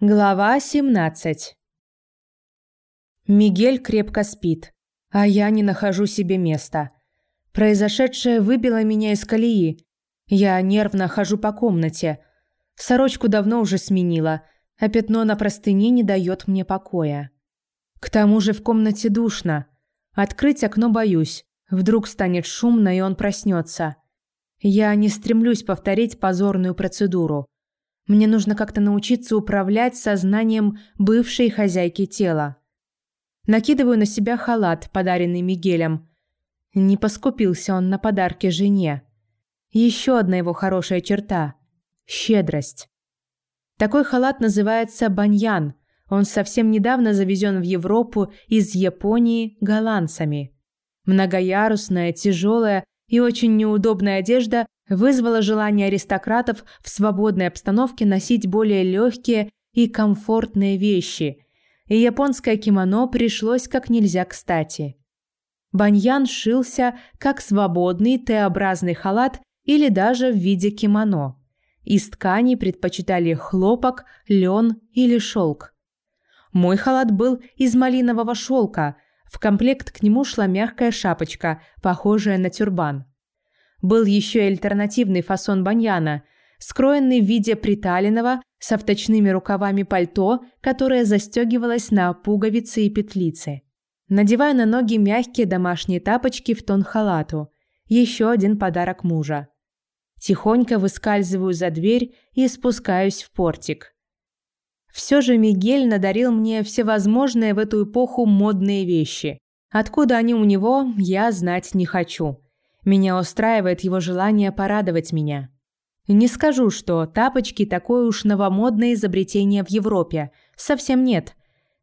Глава 17 Мигель крепко спит, а я не нахожу себе места. Произошедшее выбило меня из колеи. Я нервно хожу по комнате. Сорочку давно уже сменила, а пятно на простыне не дает мне покоя. К тому же в комнате душно. Открыть окно боюсь. Вдруг станет шумно, и он проснется. Я не стремлюсь повторить позорную процедуру – мне нужно как-то научиться управлять сознанием бывшей хозяйки тела. Накидываю на себя халат, подаренный Мигелем. Не поскупился он на подарки жене. Еще одна его хорошая черта – щедрость. Такой халат называется баньян. Он совсем недавно завезен в Европу из Японии голландцами. Многоярусная, тяжелая и очень неудобная одежда вызвало желание аристократов в свободной обстановке носить более легкие и комфортные вещи, и японское кимоно пришлось как нельзя кстати. Баньян шился как свободный Т-образный халат или даже в виде кимоно. Из ткани предпочитали хлопок, лен или шелк. Мой халат был из малинового шелка, в комплект к нему шла мягкая шапочка, похожая на тюрбан. Был еще и альтернативный фасон баньяна, скроенный в виде приталенного с вточными рукавами пальто, которое застегивалось на пуговицы и петлицы. Надеваю на ноги мягкие домашние тапочки в тон халату. Еще один подарок мужа. Тихонько выскальзываю за дверь и спускаюсь в портик. Все же Мигель надарил мне всевозможные в эту эпоху модные вещи. Откуда они у него, я знать не хочу. Меня устраивает его желание порадовать меня. Не скажу, что тапочки такое уж новомодное изобретение в Европе. Совсем нет.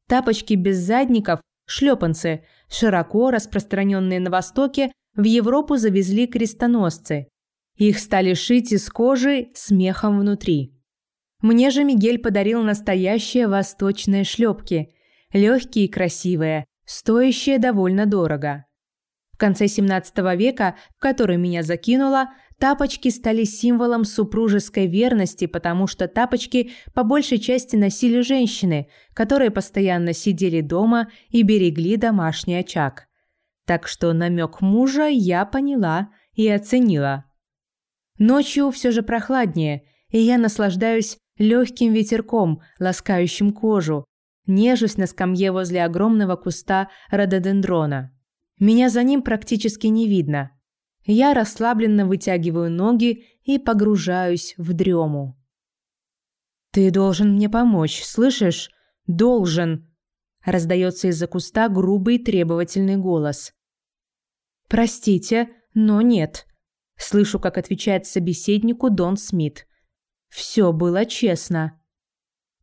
Тапочки без задников, шлепанцы, широко распространенные на Востоке, в Европу завезли крестоносцы. Их стали шить из кожи с мехом внутри. Мне же Мигель подарил настоящие восточные шлепки. Легкие и красивые, стоящие довольно дорого. В конце 17 века, в который меня закинуло, тапочки стали символом супружеской верности, потому что тапочки по большей части носили женщины, которые постоянно сидели дома и берегли домашний очаг. Так что намек мужа я поняла и оценила. Ночью все же прохладнее, и я наслаждаюсь легким ветерком, ласкающим кожу, нежусь на скамье возле огромного куста рододендрона. Меня за ним практически не видно. Я расслабленно вытягиваю ноги и погружаюсь в дрему. «Ты должен мне помочь, слышишь? Должен!» Раздается из-за куста грубый требовательный голос. «Простите, но нет», – слышу, как отвечает собеседнику Дон Смит. «Все было честно».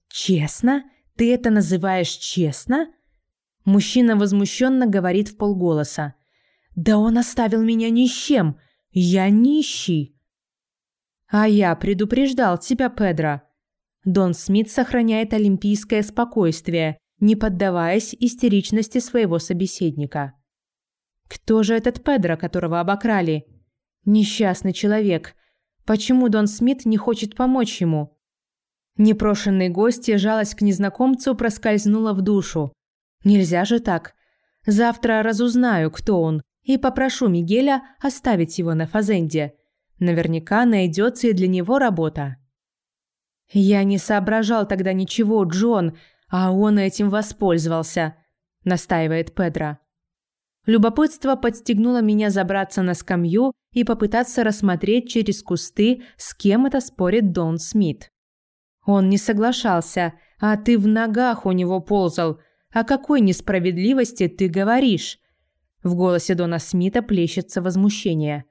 «Честно? Ты это называешь честно?» Мужчина возмущенно говорит в полголоса. «Да он оставил меня ни с чем! Я нищий!» «А я предупреждал тебя, Педро!» Дон Смит сохраняет олимпийское спокойствие, не поддаваясь истеричности своего собеседника. «Кто же этот Педро, которого обокрали?» «Несчастный человек. Почему Дон Смит не хочет помочь ему?» Непрошенный гость жалость к незнакомцу проскользнула в душу. Нельзя же так. Завтра разузнаю, кто он, и попрошу Мигеля оставить его на Фазенде. Наверняка найдется и для него работа. Я не соображал тогда ничего, Джон, а он этим воспользовался, настаивает Педро. Любопытство подстегнуло меня забраться на скамью и попытаться рассмотреть через кусты, с кем это спорит Дон Смит. Он не соглашался, а ты в ногах у него ползал – о какой несправедливости ты говоришь? В голосе Дона Смита плещется возмущение.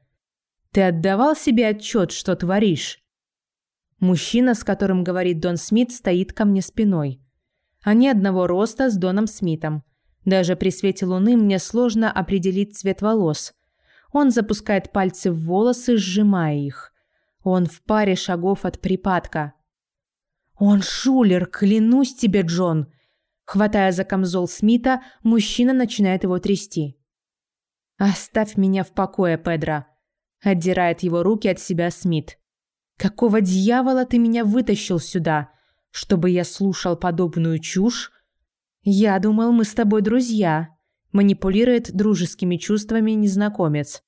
Ты отдавал себе отчет, что творишь? Мужчина, с которым говорит Дон Смит, стоит ко мне спиной. Они одного роста с Доном Смитом. Даже при свете луны мне сложно определить цвет волос. Он запускает пальцы в волосы, сжимая их. Он в паре шагов от припадка. «Он шулер, клянусь тебе, Джон!» Хватая за камзол Смита, мужчина начинает его трясти. «Оставь меня в покое, Педро!» Отдирает его руки от себя Смит. «Какого дьявола ты меня вытащил сюда? чтобы я слушал подобную чушь? Я думал, мы с тобой друзья. Манипулирует дружескими чувствами незнакомец.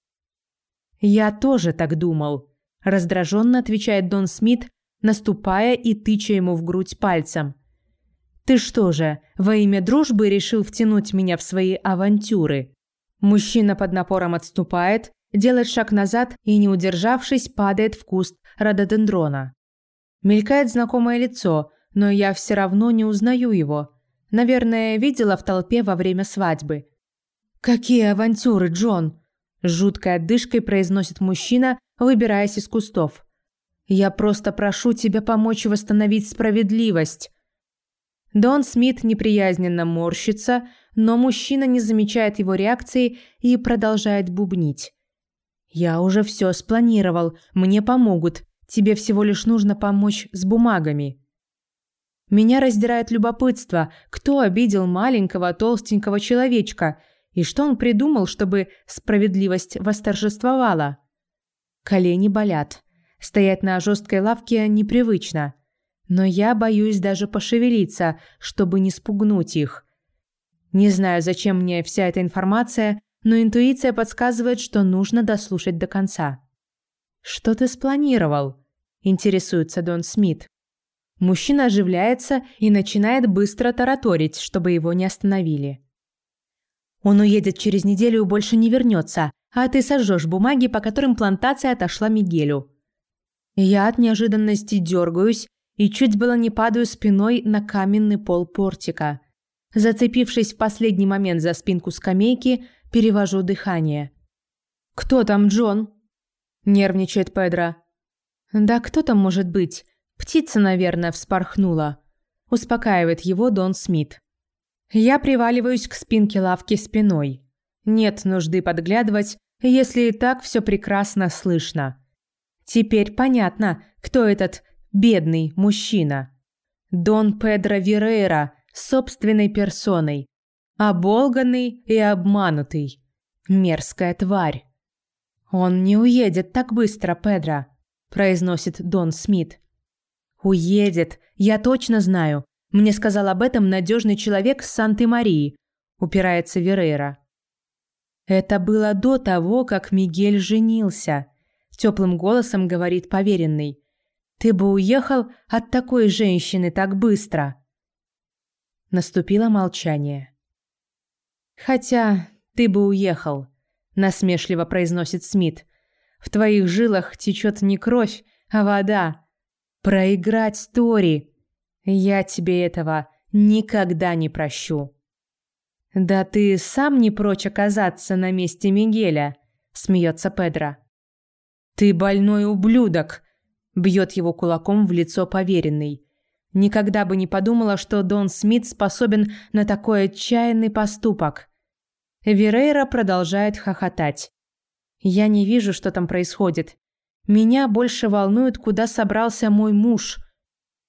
Я тоже так думал. Раздраженно отвечает Дон Смит, наступая и тыча ему в грудь пальцем. Ты что же, во имя дружбы решил втянуть меня в свои авантюры? Мужчина под напором отступает, делает шаг назад и, не удержавшись, падает в куст рододендрона. Мелькает знакомое лицо, но я все равно не узнаю его. Наверное, видела в толпе во время свадьбы. «Какие авантюры, Джон!» – жуткой отдышкой произносит мужчина, выбираясь из кустов. «Я просто прошу тебя помочь восстановить справедливость». Дон Смит неприязненно морщится, но мужчина не замечает его реакции и продолжает бубнить. «Я уже все спланировал, мне помогут, тебе всего лишь нужно помочь с бумагами». Меня раздирает любопытство, кто обидел маленького толстенького человечка и что он придумал, чтобы справедливость восторжествовала. Колени болят. Стоять на жесткой лавке непривычно. Но я боюсь даже пошевелиться, чтобы не спугнуть их. Не знаю, зачем мне вся эта информация, но интуиция подсказывает, что нужно дослушать до конца. «Что ты спланировал?» – интересуется Дон Смит. Мужчина оживляется и начинает быстро тараторить, чтобы его не остановили. Он уедет через неделю и больше не вернется, а ты сожжешь бумаги, по которым плантация отошла Мигелю. Я от неожиданности дергаюсь и чуть было не падаю спиной на каменный пол портика. Зацепившись в последний момент за спинку скамейки, перевожу дыхание. «Кто там, Джон?» – нервничает Педро. «Да кто там может быть? Птица, наверное, вспорхнула». Успокаивает его Дон Смит. Я приваливаюсь к спинке лавки спиной. Нет нужды подглядывать, если и так все прекрасно слышно. Теперь понятно, кто этот бедный мужчина. Дон Педро Вирейра собственной персоной. Оболганный и обманутый. Мерзкая тварь. «Он не уедет так быстро, Педро», – произносит Дон Смит. «Уедет, я точно знаю. Мне сказал об этом надежный человек с Санты-Марии, упирается Верейра. Это было до того, как Мигель женился, теплым голосом говорит поверенный. Ты бы уехал от такой женщины так быстро. Наступило молчание. Хотя ты бы уехал, насмешливо произносит Смит. В твоих жилах течет не кровь, а вода. Проиграть Тори я тебе этого никогда не прощу. Да ты сам не прочь оказаться на месте Мигеля, смеется Педро. Ты больной ублюдок, бьет его кулаком в лицо поверенный. Никогда бы не подумала, что Дон Смит способен на такой отчаянный поступок. Верейра продолжает хохотать. Я не вижу, что там происходит. Меня больше волнует, куда собрался мой муж.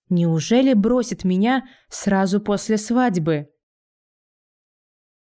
Неужели бросит меня сразу после свадьбы?